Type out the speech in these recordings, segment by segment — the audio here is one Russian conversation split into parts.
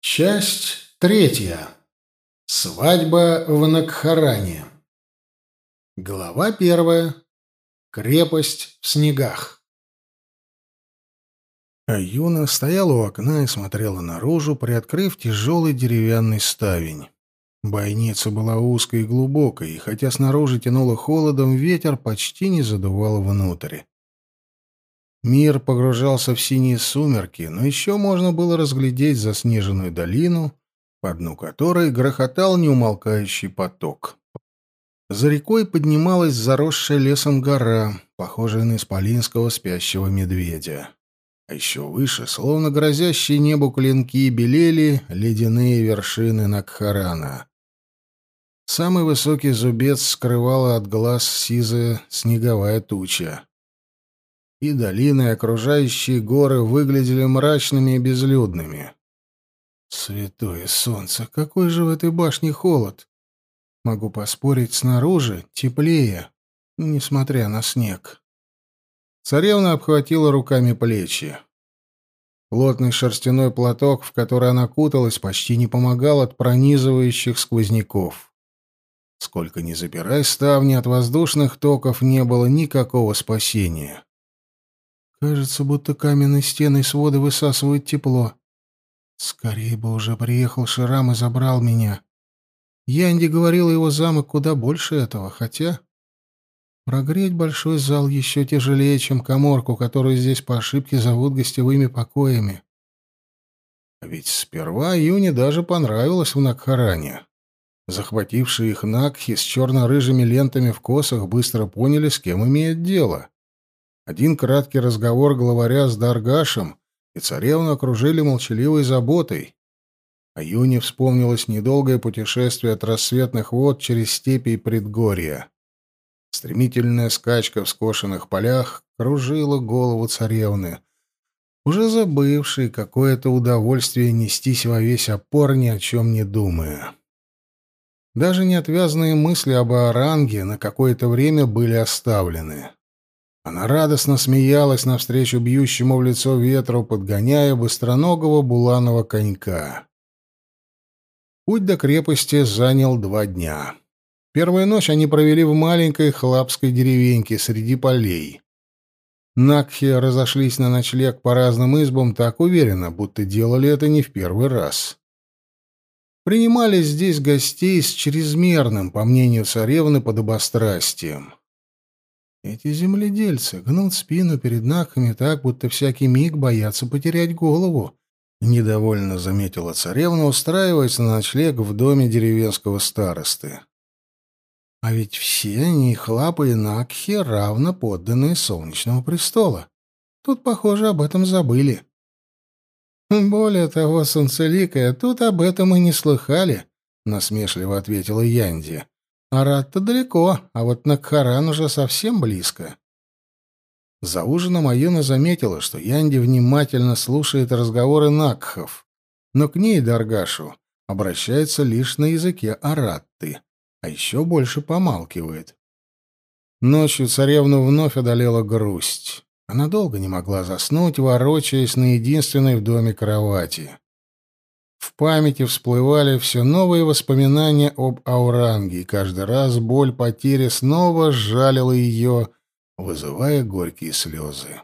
Часть третья. Свадьба в Накхаране. Глава первая. Крепость в снегах. Аюна стояла у окна и смотрела наружу, приоткрыв тяжелый деревянный ставень. Бойница была узкой и глубокой, и хотя снаружи тянуло холодом, ветер почти не задувал внутрь. Мир погружался в синие сумерки, но еще можно было разглядеть заснеженную долину, по дну которой грохотал неумолкающий поток. За рекой поднималась заросшая лесом гора, похожая на исполинского спящего медведя. А еще выше, словно грозящие небу клинки, белели ледяные вершины Накхарана. Самый высокий зубец скрывала от глаз сизая снеговая туча и долины, и окружающие горы выглядели мрачными и безлюдными. Святое солнце, какой же в этой башне холод! Могу поспорить, снаружи теплее, несмотря на снег. Царевна обхватила руками плечи. Плотный шерстяной платок, в который она куталась, почти не помогал от пронизывающих сквозняков. Сколько ни запирай ставни, от воздушных токов не было никакого спасения. Кажется, будто каменные стены и своды высасывают тепло. Скорее бы уже приехал Ширам и забрал меня. Янди говорил, его замок куда больше этого, хотя... Прогреть большой зал еще тяжелее, чем коморку, которую здесь по ошибке зовут гостевыми покоями. А ведь сперва Юне даже понравилось в Накхаране. Захватившие их Накхи с черно-рыжими лентами в косах быстро поняли, с кем имеют дело. Один краткий разговор главаря с Даргашем, и царевну окружили молчаливой заботой. А Юне вспомнилось недолгое путешествие от рассветных вод через степи и предгорья. Стремительная скачка в скошенных полях кружила голову царевны, уже забывшей какое-то удовольствие нестись во весь опор, ни о чем не думая. Даже неотвязные мысли об Аранге на какое-то время были оставлены. Она радостно смеялась навстречу бьющему в лицо ветру, подгоняя быстроногого буланого конька. Путь до крепости занял два дня. Первую ночь они провели в маленькой хлапской деревеньке среди полей. Накхи разошлись на ночлег по разным избам так уверенно, будто делали это не в первый раз. Принимали здесь гостей с чрезмерным, по мнению царевны, подобострастием. Эти земледельцы гнут спину перед наками так, будто всякий миг боятся потерять голову. Недовольно заметила царевна, устраиваясь на ночлег в доме деревенского старосты. А ведь все они, хлапы и накхи, равно подданные солнечного престола. Тут, похоже, об этом забыли. Более того, солнцеликая, тут об этом и не слыхали, насмешливо ответила Янди. Арат-то далеко, а вот Накхаран уже совсем близко. За ужином Аюна заметила, что Янди внимательно слушает разговоры Накхов, но к ней, Даргашу, обращается лишь на языке Аратты, а еще больше помалкивает. Ночью царевну вновь одолела грусть. Она долго не могла заснуть, ворочаясь на единственной в доме кровати. В памяти всплывали все новые воспоминания об Ауранге, и каждый раз боль потери снова сжалила ее, вызывая горькие слезы.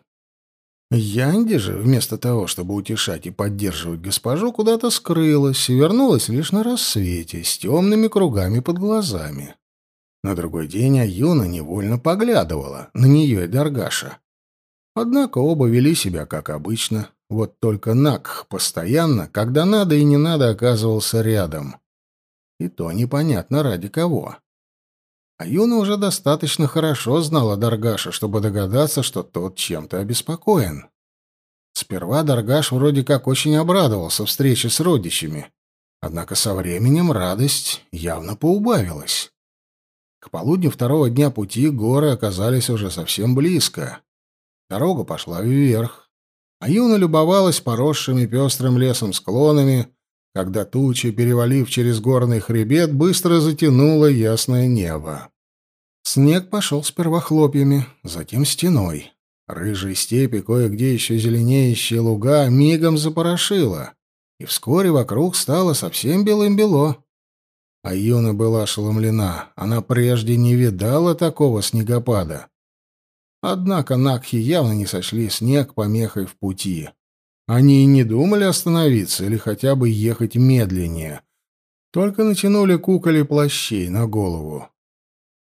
Янди же, вместо того, чтобы утешать и поддерживать госпожу, куда-то скрылась и вернулась лишь на рассвете, с темными кругами под глазами. На другой день Аюна невольно поглядывала на нее и Даргаша. Однако оба вели себя как обычно, вот только Накх постоянно, когда надо и не надо, оказывался рядом. И то непонятно ради кого. А Юна уже достаточно хорошо знала Даргаша, чтобы догадаться, что тот чем-то обеспокоен. Сперва Даргаш вроде как очень обрадовался встрече с родичами. Однако со временем радость явно поубавилась. К полудню второго дня пути горы оказались уже совсем близко. Дорога пошла вверх, а Юна любовалась поросшими пестрым лесом склонами, когда туча, перевалив через горный хребет, быстро затянула ясное небо. Снег пошел сперва хлопьями, затем стеной. Рыжие степи, кое-где еще зеленеющие луга, мигом запорошило. и вскоре вокруг стало совсем белым-бело. А Юна была ошеломлена. Она прежде не видала такого снегопада. Однако Накхи явно не сочли снег помехой в пути. Они и не думали остановиться или хотя бы ехать медленнее. Только натянули куколи плащей на голову.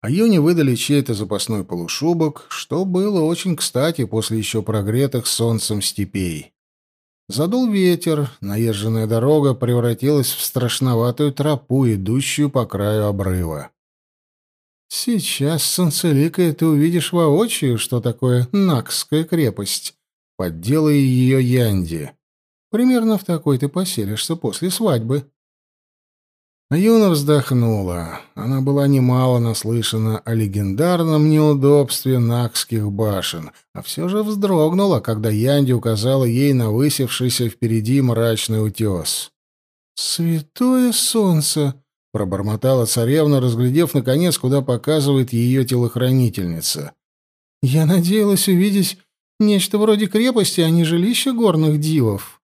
А Юне выдали чей-то запасной полушубок, что было очень кстати после еще прогретых солнцем степей. Задул ветер, наезженная дорога превратилась в страшноватую тропу, идущую по краю обрыва. «Сейчас, солнцеликая, ты увидишь воочию, что такое Накская крепость», — подделая ее Янди. «Примерно в такой ты поселишься после свадьбы». Юна вздохнула. Она была немало наслышана о легендарном неудобстве Накских башен, а все же вздрогнула, когда Янди указала ей на высевшийся впереди мрачный утес. «Святое солнце!» — пробормотала царевна, разглядев, наконец, куда показывает ее телохранительница. «Я надеялась увидеть нечто вроде крепости, а не жилища горных дивов».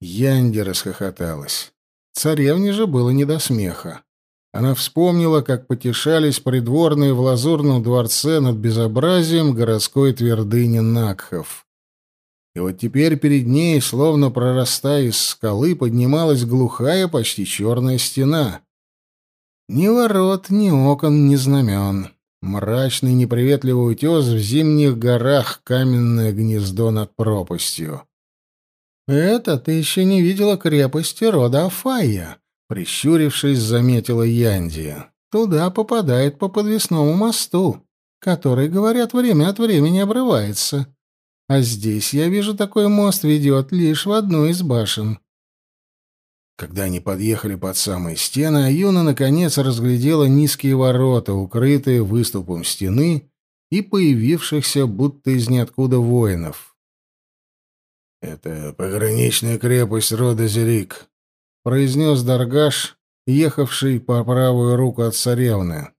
Янди расхохоталась. Царевне же было не до смеха. Она вспомнила, как потешались придворные в лазурном дворце над безобразием городской твердыни Накхов. И вот теперь перед ней, словно прорастая из скалы, поднималась глухая, почти черная стена. Ни ворот, ни окон, ни знамен. Мрачный неприветливый утес в зимних горах, каменное гнездо над пропастью. «Это ты еще не видела крепости рода Афая», — прищурившись, заметила Янди. «Туда попадает по подвесному мосту, который, говорят, время от времени обрывается. А здесь, я вижу, такой мост ведет лишь в одну из башен». Когда они подъехали под самые стены, Аюна наконец разглядела низкие ворота, укрытые выступом стены и появившихся будто из ниоткуда воинов. «Это пограничная крепость рода Зерик», — произнес Даргаш, ехавший по правую руку от царевны.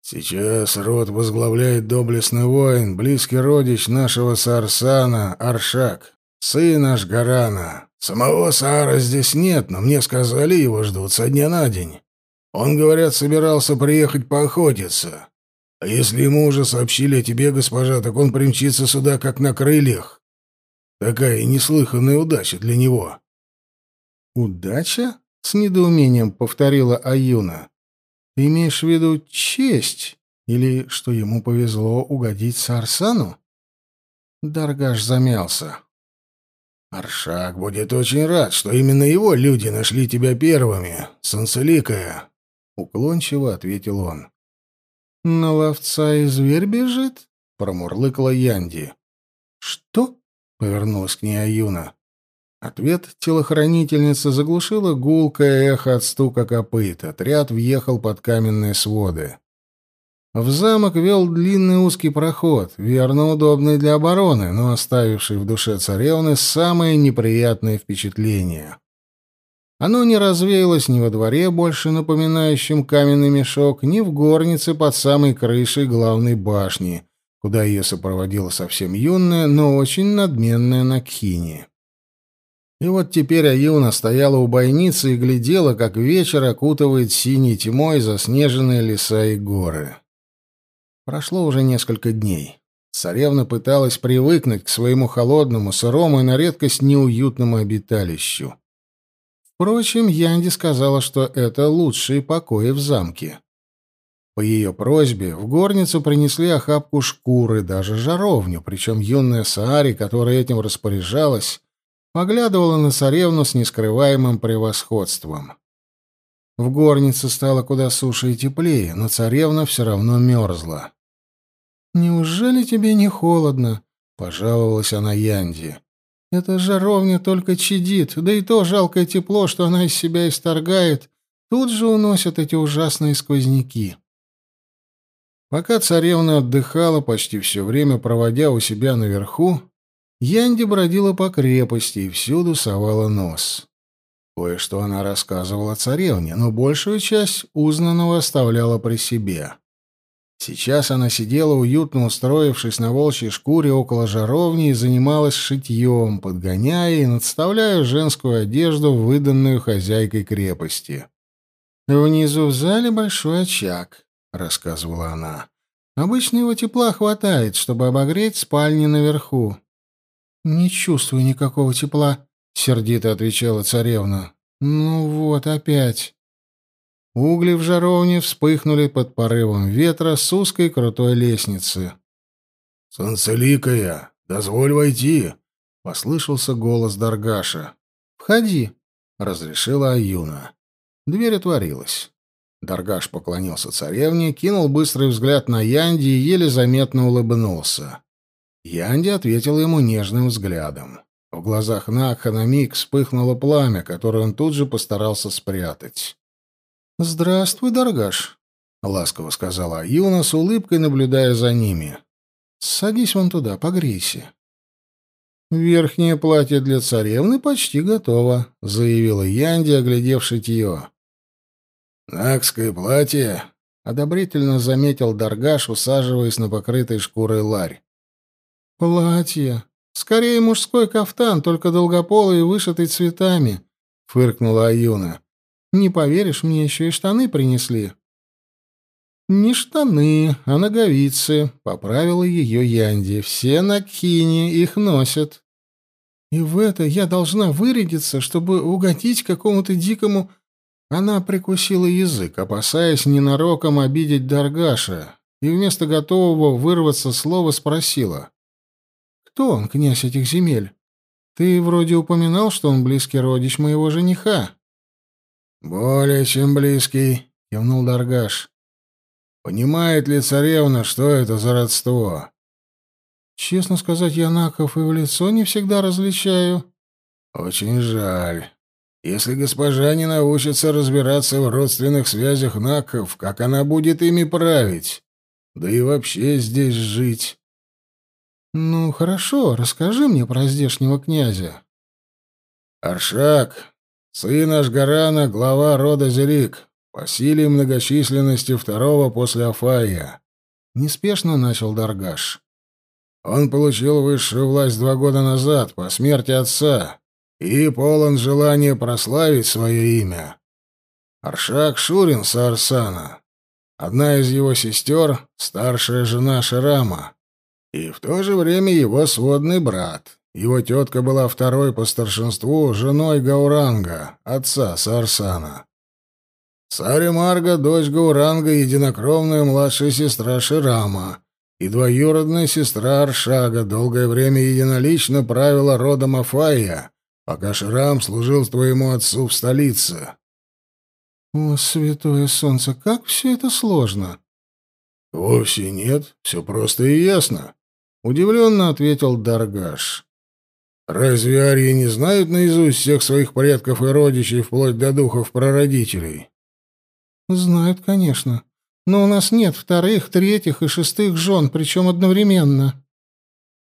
«Сейчас род возглавляет доблестный воин, близкий родич нашего Сарсана, Аршак, сын Ашгарана. Самого Саара здесь нет, но мне сказали, его ждут со дня на день. Он, говорят, собирался приехать поохотиться. А если ему уже сообщили о тебе, госпожа, так он примчится сюда как на крыльях. Такая неслыханная удача для него. «Удача?» — с недоумением повторила Аюна. «Ты имеешь в виду честь? Или что ему повезло угодить Сарсану?» Даргаш замялся. «Аршак будет очень рад, что именно его люди нашли тебя первыми, Санцеликая», — уклончиво ответил он. «На ловца и зверь бежит?» — промурлыкала Янди. «Что?» Повернулась к ней Аюна. Ответ телохранительницы заглушила гулкое эхо от стука копыт. Отряд въехал под каменные своды. В замок вел длинный узкий проход, верно удобный для обороны, но оставивший в душе царевны самые неприятные впечатления. Оно не развеялось ни во дворе, больше напоминающем каменный мешок, ни в горнице под самой крышей главной башни, куда ее сопроводила совсем юная, но очень надменная Накхини. И вот теперь Аюна стояла у бойницы и глядела, как вечер окутывает синей тьмой заснеженные леса и горы. Прошло уже несколько дней. Царевна пыталась привыкнуть к своему холодному, сырому и на редкость неуютному обиталищу. Впрочем, Янди сказала, что это лучшие покои в замке. По ее просьбе в горницу принесли охапку шкуры, даже жаровню, причем юная Саари, которая этим распоряжалась, поглядывала на царевну с нескрываемым превосходством. В горнице стало куда суше и теплее, но царевна все равно мерзла. «Неужели тебе не холодно?» — пожаловалась она Янди. «Эта жаровня только чадит, да и то жалкое тепло, что она из себя исторгает, тут же уносят эти ужасные сквозняки». Пока царевна отдыхала, почти все время проводя у себя наверху, Янди бродила по крепости и всюду совала нос. Кое-что она рассказывала царевне, но большую часть узнанного оставляла при себе. Сейчас она сидела, уютно устроившись на волчьей шкуре около жаровни и занималась шитьем, подгоняя и надставляя женскую одежду, выданную хозяйкой крепости. «Внизу в зале большой очаг», — рассказывала она. «Обычно его тепла хватает, чтобы обогреть спальни наверху». «Не чувствую никакого тепла», — сердито отвечала царевна. «Ну вот, опять». Угли в жаровне вспыхнули под порывом ветра с узкой крутой лестницы. «Солнцеликая, дозволь войти!» — послышался голос Даргаша. «Входи», — разрешила Аюна. Дверь отворилась. Даргаш поклонился царевне, кинул быстрый взгляд на Янди и еле заметно улыбнулся. Янди ответил ему нежным взглядом. В глазах Накха на миг вспыхнуло пламя, которое он тут же постарался спрятать. «Здравствуй, Даргаш», — ласково сказала Аюна с улыбкой, наблюдая за ними. «Садись вон туда, погрейся». «Верхнее платье для царевны почти готово», — заявила Янди, оглядев шитье. «Накское платье», — одобрительно заметил Даргаш, усаживаясь на покрытой шкурой ларь. «Платье. Скорее мужской кафтан, только долгополый и вышитый цветами», — фыркнула Аюна. Не поверишь, мне еще и штаны принесли. Не штаны, а ноговицы, поправила ее Янди. Все на кине их носят. И в это я должна вырядиться, чтобы угодить какому-то дикому... Она прикусила язык, опасаясь ненароком обидеть Даргаша, и вместо готового вырваться слова спросила. «Кто он, князь этих земель? Ты вроде упоминал, что он близкий родич моего жениха». «Более чем близкий», — кивнул Даргаш. «Понимает ли царевна, что это за родство?» «Честно сказать, я Наков и в лицо не всегда различаю». «Очень жаль. Если госпожа не научится разбираться в родственных связях Наков, как она будет ими править? Да и вообще здесь жить?» «Ну, хорошо, расскажи мне про здешнего князя». «Аршак, Сын Ашгарана, глава рода Зерик, по силе и многочисленности второго после Афая. Неспешно начал Даргаш. Он получил высшую власть два года назад, по смерти отца, и полон желания прославить свое имя. Аршак Шурин Саарсана, одна из его сестер, старшая жена Ширама, и в то же время его сводный брат, его тетка была второй по старшинству женой Гауранга, отца Сарсана. Сари Марга, дочь Гауранга, единокровная младшая сестра Ширама и двоюродная сестра Аршага, долгое время единолично правила родом Афая, пока Ширам служил твоему отцу в столице. «О, святое солнце, как все это сложно!» «Вовсе нет, все просто и ясно», — удивленно ответил Даргаш. Разве арии не знают наизусть всех своих предков и родичей, вплоть до духов прародителей? Знают, конечно. Но у нас нет вторых, третьих и шестых жен, причем одновременно.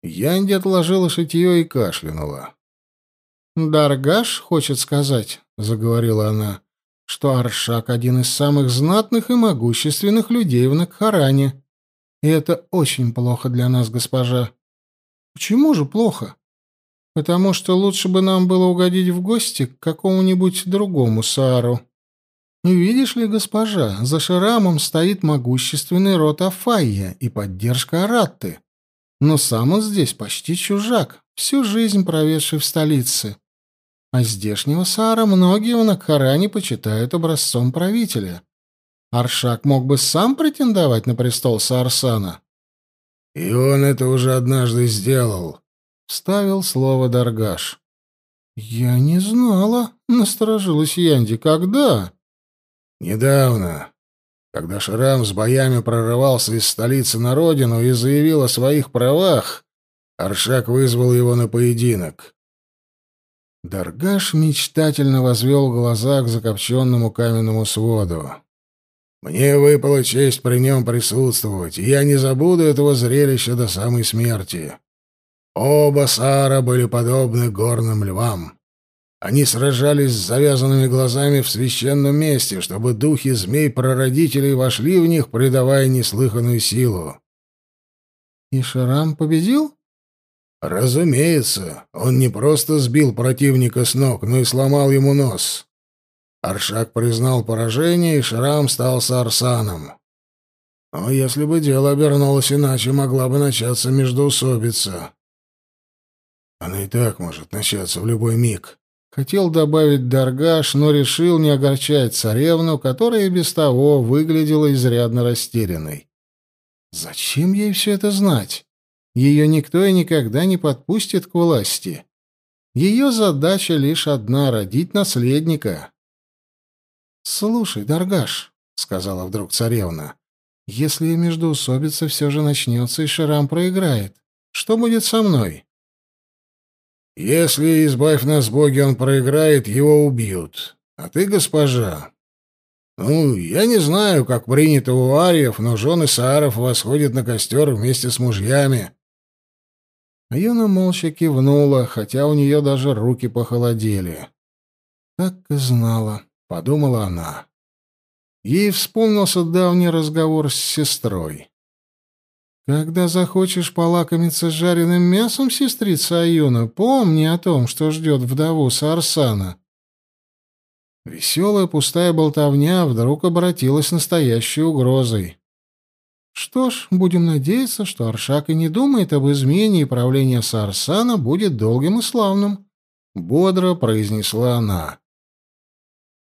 Янди отложила шитье и кашлянула. «Даргаш хочет сказать», — заговорила она, — «что Аршак — один из самых знатных и могущественных людей в Накхаране. И это очень плохо для нас, госпожа». «Почему же плохо?» потому что лучше бы нам было угодить в гости к какому-нибудь другому Саару. Видишь ли, госпожа, за Ширамом стоит могущественный род Афайя и поддержка Аратты. Но сам он здесь почти чужак, всю жизнь проведший в столице. А здешнего Саара многие в Накхаране почитают образцом правителя. Аршак мог бы сам претендовать на престол Саарсана. — И он это уже однажды сделал, Вставил слово Даргаш. «Я не знала», — насторожилась Янди. «Когда?» «Недавно, когда Шрам с боями прорывался из столицы на родину и заявил о своих правах, Аршак вызвал его на поединок». Даргаш мечтательно возвел глаза к закопченному каменному своду. «Мне выпала честь при нем присутствовать, и я не забуду этого зрелища до самой смерти. Оба Сара были подобны горным львам. Они сражались с завязанными глазами в священном месте, чтобы духи змей-прародителей вошли в них, придавая неслыханную силу. И Шарам победил? Разумеется, он не просто сбил противника с ног, но и сломал ему нос. Аршак признал поражение, и Шрам стал Сарсаном. Но если бы дело обернулось иначе, могла бы начаться междоусобица. Она и так может начаться в любой миг. Хотел добавить Даргаш, но решил не огорчать царевну, которая и без того выглядела изрядно растерянной. Зачем ей все это знать? Ее никто и никогда не подпустит к власти. Ее задача лишь одна — родить наследника. «Слушай, Даргаш», — сказала вдруг царевна, — «если междоусобица все же начнется и Шарам проиграет, что будет со мной?» «Если, избавь нас, боги, он проиграет, его убьют. А ты, госпожа, ну, я не знаю, как принято у ариев, но жены сааров восходят на костер вместе с мужьями. Юна молча кивнула, хотя у нее даже руки похолодели. «Так и знала», — подумала она. Ей вспомнился давний разговор с сестрой. «Когда захочешь полакомиться жареным мясом, сестрица Аюна, помни о том, что ждет вдову Сарсана». Веселая пустая болтовня вдруг обратилась настоящей угрозой. Что ж, будем надеяться, что Аршак и не думает об измене, и правление Сарсана будет долгим и славным, — бодро произнесла она.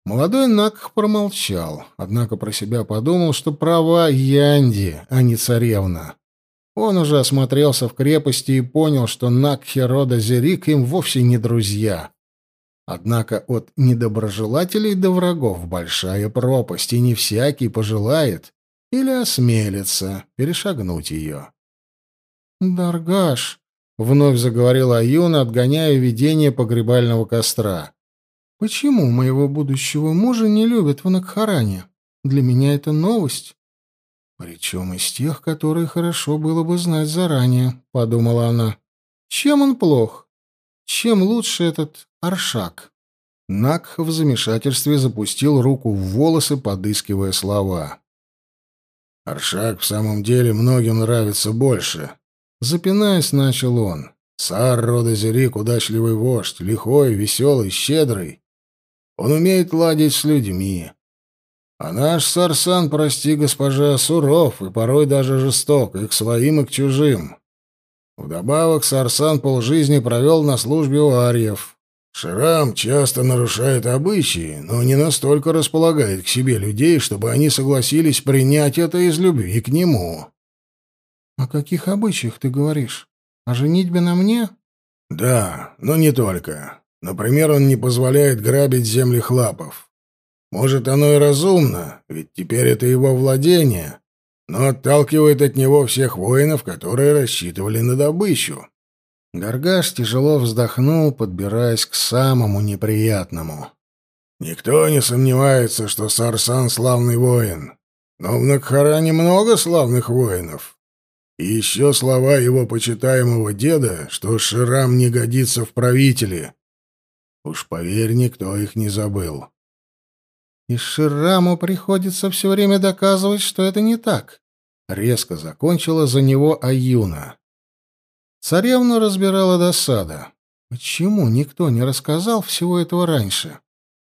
Молодой Накх промолчал, однако про себя подумал, что права Янди, а не царевна. Он уже осмотрелся в крепости и понял, что Накхи рода Зерик им вовсе не друзья. Однако от недоброжелателей до врагов большая пропасть, и не всякий пожелает или осмелится перешагнуть ее. «Даргаш», — вновь заговорила Аюна, отгоняя видение погребального костра, — «почему моего будущего мужа не любят в Накхаране? Для меня это новость». «Причем из тех, которые хорошо было бы знать заранее», — подумала она. «Чем он плох? Чем лучше этот Аршак?» Накх в замешательстве запустил руку в волосы, подыскивая слова. Аршак в самом деле многим нравится больше. Запинаясь, начал он. Сар рода Зерик — удачливый вождь, лихой, веселый, щедрый. Он умеет ладить с людьми. А наш Сарсан, прости, госпожа, суров и порой даже жесток и к своим, и к чужим. Вдобавок Сарсан полжизни провел на службе у арьев, Шрам часто нарушает обычаи, но не настолько располагает к себе людей, чтобы они согласились принять это из любви к нему. — О каких обычаях ты говоришь? О женитьбе на мне? — Да, но не только. Например, он не позволяет грабить земли хлапов. Может, оно и разумно, ведь теперь это его владение, но отталкивает от него всех воинов, которые рассчитывали на добычу. Гаргаш тяжело вздохнул, подбираясь к самому неприятному. «Никто не сомневается, что Сарсан — славный воин. Но в Накхаране много славных воинов. И еще слова его почитаемого деда, что Ширам не годится в правители. Уж поверь, никто их не забыл». «И Шираму приходится все время доказывать, что это не так», — резко закончила за него Аюна. Царевну разбирала досада. Почему никто не рассказал всего этого раньше?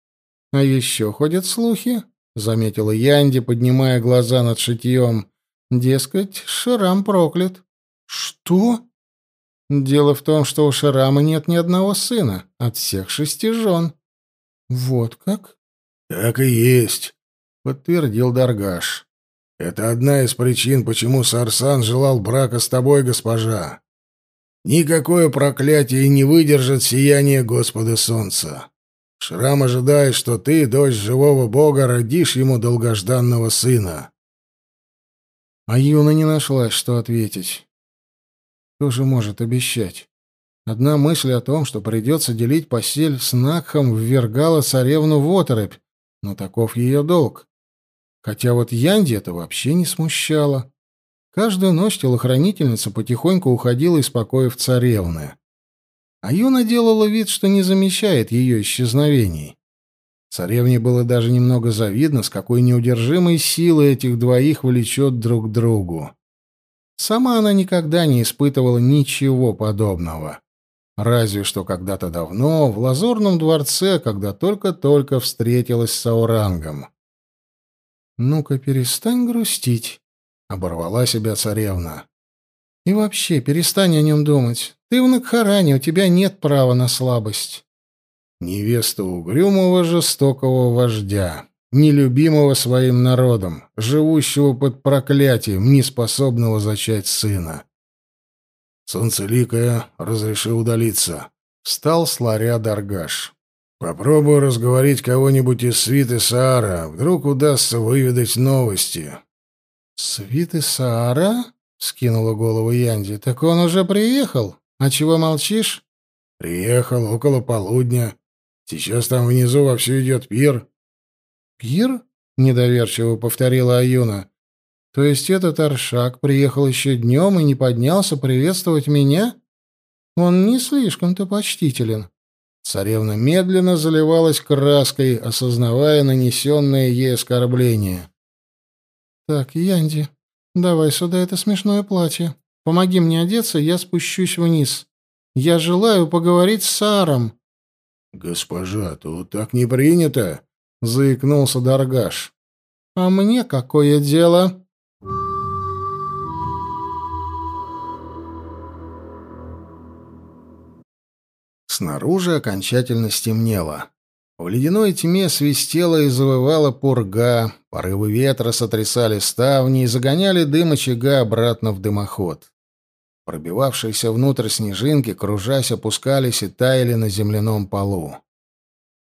— А еще ходят слухи, — заметила Янди, поднимая глаза над шитьем. — Дескать, Ширам проклят. — Что? — Дело в том, что у Ширама нет ни одного сына, от всех шести жен. — Вот как? — Так и есть, — подтвердил Даргаш. — Это одна из причин, почему Сарсан желал брака с тобой, госпожа. Никакое проклятие не выдержит сияние Господа Солнца. Шрам ожидает, что ты, дочь живого бога, родишь ему долгожданного сына. А Юна не нашлась, что ответить. Кто же может обещать? Одна мысль о том, что придется делить постель с Накхом, ввергала царевну в оторопь, но таков ее долг. Хотя вот Янди это вообще не смущало. Каждую ночь телохранительница потихоньку уходила из покоев царевны. а Юна делала вид, что не замечает ее исчезновений. Царевне было даже немного завидно, с какой неудержимой силой этих двоих влечет друг к другу. Сама она никогда не испытывала ничего подобного. Разве что когда-то давно, в Лазурном дворце, когда только-только встретилась с Аурангом. «Ну-ка, перестань грустить», — оборвала себя царевна. «И вообще, перестань о нем думать. Ты в Накхаране, у тебя нет права на слабость». Невеста угрюмого жестокого вождя, нелюбимого своим народом, живущего под проклятием, неспособного зачать сына. Солнцеликая разрешил удалиться. Встал с ларя Даргаш. Попробую разговорить кого-нибудь из свиты Саара. Вдруг удастся выведать новости. «Свиты Саара?» — скинула голову Янди. «Так он уже приехал? А чего молчишь?» «Приехал около полудня. Сейчас там внизу вовсю идет пир». «Пир?» — недоверчиво повторила Аюна. «То есть этот Аршак приехал еще днем и не поднялся приветствовать меня? Он не слишком-то почтителен». Царевна медленно заливалась краской, осознавая нанесенное ей оскорбление. «Так, Янди, давай сюда это смешное платье. Помоги мне одеться, я спущусь вниз. Я желаю поговорить с Саром». «Госпожа, тут так не принято», — заикнулся Даргаш. «А мне какое дело?» Снаружи окончательно стемнело. В ледяной тьме свистела и завывала пурга, порывы ветра сотрясали ставни и загоняли дым очага обратно в дымоход. Пробивавшиеся внутрь снежинки, кружась, опускались и таяли на земляном полу.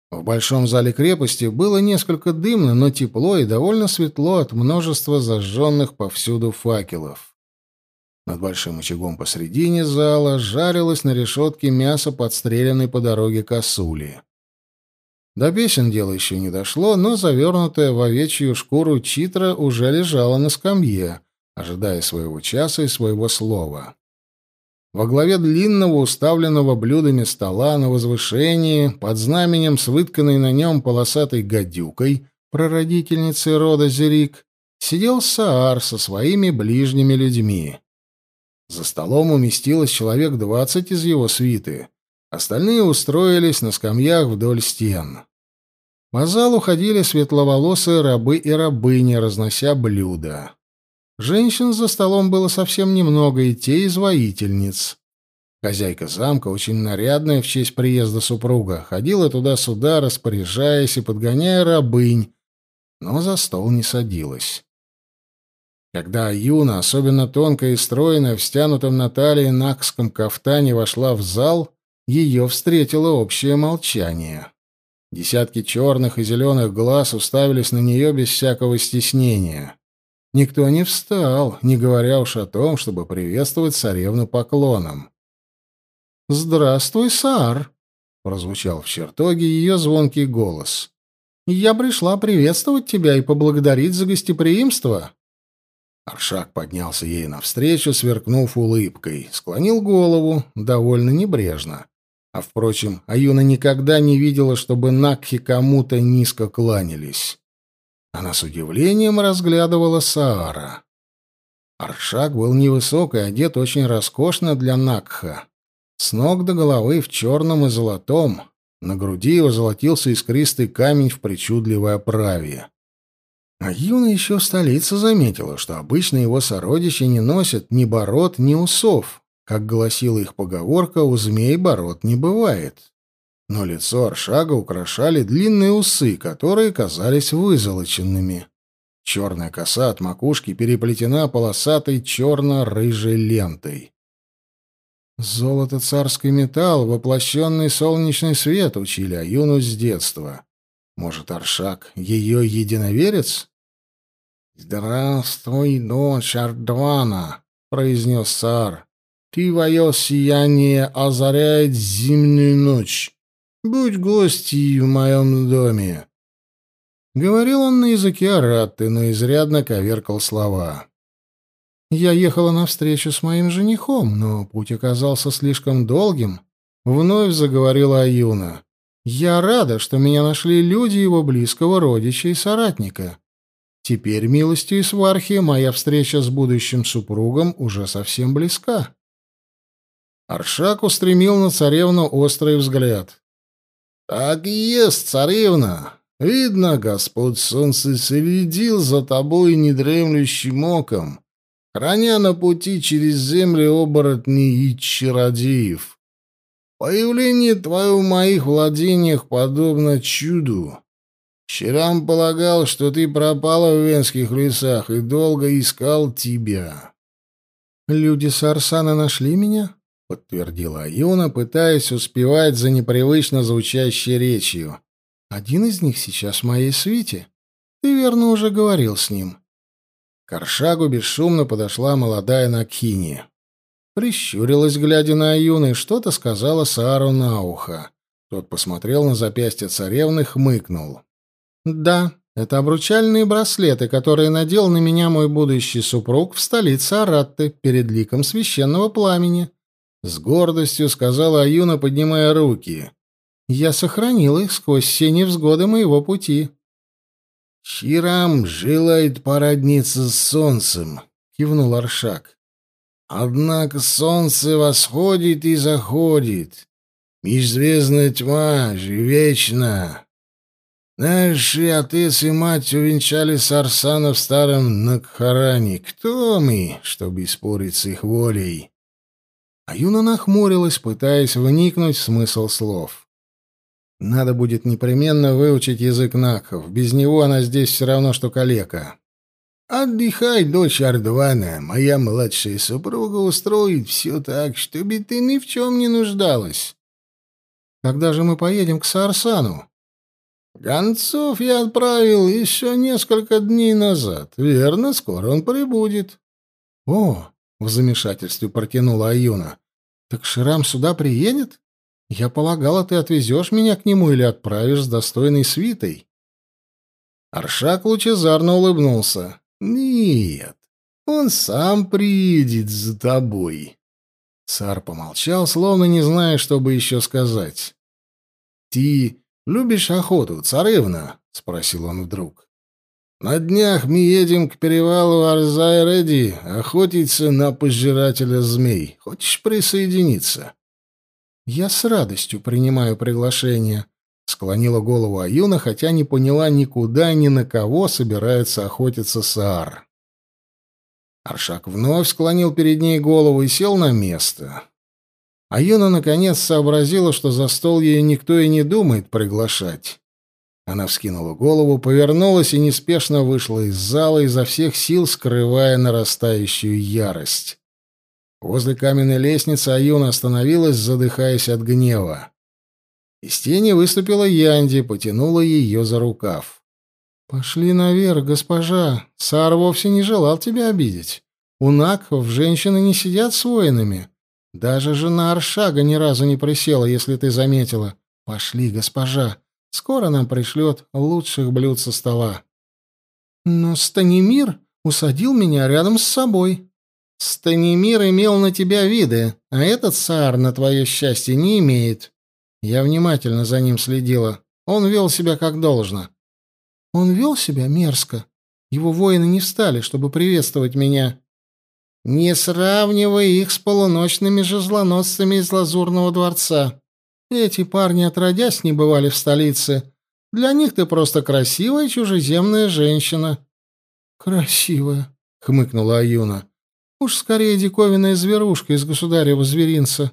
В большом зале крепости было несколько дымно, но тепло и довольно светло от множества зажженных повсюду факелов. Над большим очагом посредине зала жарилось на решетке мясо, подстреленной по дороге косули. До песен дело еще не дошло, но завернутая в овечью шкуру читра уже лежала на скамье, ожидая своего часа и своего слова. Во главе длинного, уставленного блюдами стола на возвышении, под знаменем с вытканной на нем полосатой гадюкой, прародительницей рода Зерик, сидел Саар со своими ближними людьми. За столом уместилось человек двадцать из его свиты. Остальные устроились на скамьях вдоль стен. По залу ходили светловолосые рабы и рабыни, разнося блюда. Женщин за столом было совсем немного, и те из воительниц. Хозяйка замка, очень нарядная в честь приезда супруга, ходила туда-сюда, распоряжаясь и подгоняя рабынь, но за стол не садилась. Когда Юна, особенно тонкая и стройная, в стянутом на талии накском кафтане вошла в зал, ее встретило общее молчание. Десятки черных и зеленых глаз уставились на нее без всякого стеснения. Никто не встал, не говоря уж о том, чтобы приветствовать царевну поклоном. «Здравствуй, Саар!» — прозвучал в чертоге ее звонкий голос. «Я пришла приветствовать тебя и поблагодарить за гостеприимство». Аршак поднялся ей навстречу, сверкнув улыбкой, склонил голову, довольно небрежно. А, впрочем, Аюна никогда не видела, чтобы Накхи кому-то низко кланялись. Она с удивлением разглядывала Саара. Аршак был невысок и одет очень роскошно для Накха. С ног до головы в черном и золотом. На груди его золотился искристый камень в причудливой оправе. А Юна еще в столице заметила, что обычно его сородичи не носят ни бород, ни усов. Как гласила их поговорка, у змей бород не бывает. Но лицо Аршага украшали длинные усы, которые казались вызолоченными. Черная коса от макушки переплетена полосатой черно-рыжей лентой. Золото царский металл, воплощенный солнечный свет, учили Аюну с детства. Может, Аршак — ее единоверец? «Здравствуй, дочь Ардвана», — произнес царь. «Ты, твое сияние озаряет зимнюю ночь. Будь гостьей в моем доме». Говорил он на языке аратты, но изрядно коверкал слова. «Я ехала навстречу с моим женихом, но путь оказался слишком долгим. Вновь заговорила Аюна. «Я рада, что меня нашли люди его близкого родича и соратника. Теперь, милостью и свархи, моя встреча с будущим супругом уже совсем близка». Аршак устремил на царевну острый взгляд. «Так и есть, царевна. Видно, Господь Солнце следил за тобой недремлющим оком, храня на пути через земли оборотней и чародеев. Появление твое в моих владениях подобно чуду. Вчера полагал, что ты пропала в венских лесах и долго искал тебя. Люди Сарсана нашли меня? — подтвердила Аюна, пытаясь успевать за непривычно звучащей речью. «Один из них сейчас в моей свите. Ты верно уже говорил с ним». К Аршагу бесшумно подошла молодая Накини. Прищурилась, глядя на Аюну, и что-то сказала Саару на ухо. Тот посмотрел на запястье царевны, хмыкнул. «Да, это обручальные браслеты, которые надел на меня мой будущий супруг в столице Аратты перед ликом священного пламени». С гордостью сказала Аюна, поднимая руки. «Я сохранил их сквозь все невзгоды моего пути». «Щирам желает породниться с солнцем», — кивнул Аршак. «Однако солнце восходит и заходит. Межзвездная тьма же вечна. Наши отец и мать увенчали Сарсана в старом Накхаране. Кто мы, чтобы спорить с их волей?» А Юна нахмурилась, пытаясь вникнуть в смысл слов. Надо будет непременно выучить язык Накхов. Без него она здесь все равно, что калека. «Отдыхай, дочь Ардвана. Моя младшая супруга устроит все так, чтобы ты ни в чем не нуждалась». «Когда же мы поедем к Сарсану?» «Гонцов я отправил еще несколько дней назад. Верно, скоро он прибудет». «О, в замешательстве протянула Аюна. Так Ширам сюда приедет? Я полагала, ты отвезешь меня к нему или отправишь с достойной свитой. Аршак лучезарно улыбнулся. Нет, он сам приедет за тобой. Цар помолчал, словно не зная, что бы еще сказать. «Ты любишь охоту, царевна?» — спросил он вдруг. На днях мы едем к перевалу Арзай-Реди охотиться на пожирателя змей. Хочешь присоединиться?» «Я с радостью принимаю приглашение», — склонила голову Аюна, хотя не поняла никуда, ни на кого собирается охотиться Саар. Аршак вновь склонил перед ней голову и сел на место. Аюна наконец сообразила, что за стол ей никто и не думает приглашать. Она вскинула голову, повернулась и неспешно вышла из зала, изо всех сил скрывая нарастающую ярость. Возле каменной лестницы Аюна остановилась, задыхаясь от гнева. Из тени выступила Янди, потянула ее за рукав. «Пошли наверх, госпожа. Сар вовсе не желал тебя обидеть. У Накхов женщины не сидят с воинами. Даже жена Аршага ни разу не присела, если ты заметила. Пошли, госпожа. Скоро нам пришлет лучших блюд со стола. Но Станимир усадил меня рядом с собой. Станимир имел на тебя виды, а этот Саар на твое счастье не имеет. Я внимательно за ним следила. Он вел себя как должно. Он вел себя мерзко. Его воины не встали, чтобы приветствовать меня. Не сравнивай их с полуночными жезлоносцами из Лазурного дворца. Эти парни отродясь не бывали в столице. Для них ты просто красивая чужеземная женщина. Красивая, хмыкнула Аюна. Уж скорее диковинная зверушка из государева зверинца.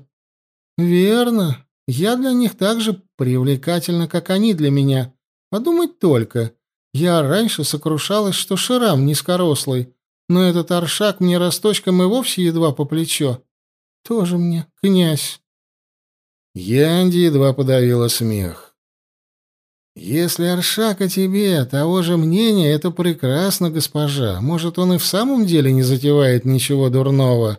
Верно. Я для них так же привлекательна, как они для меня. Подумать только. Я раньше сокрушалась, что Ширам низкорослый, но этот аршак мне росточком и вовсе едва по плечо. Тоже мне князь. Янди едва подавила смех. «Если Аршак о тебе того же мнения, это прекрасно, госпожа. Может, он и в самом деле не затевает ничего дурного?»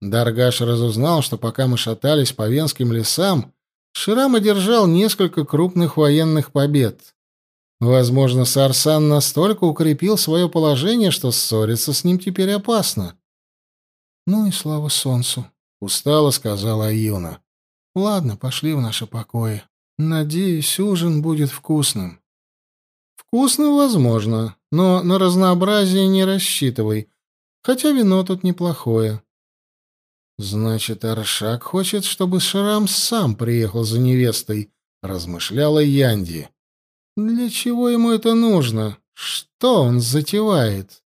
Даргаш разузнал, что пока мы шатались по венским лесам, Ширам одержал несколько крупных военных побед. Возможно, Сарсан настолько укрепил свое положение, что ссориться с ним теперь опасно. «Ну и слава солнцу», — устало сказала Аюна. Ладно, пошли в наши покои. Надеюсь, ужин будет вкусным. Вкусным, возможно, но на разнообразие не рассчитывай. Хотя вино тут неплохое. Значит, Аршак хочет, чтобы Шрам сам приехал за невестой, размышляла Янди. Для чего ему это нужно? Что он затевает?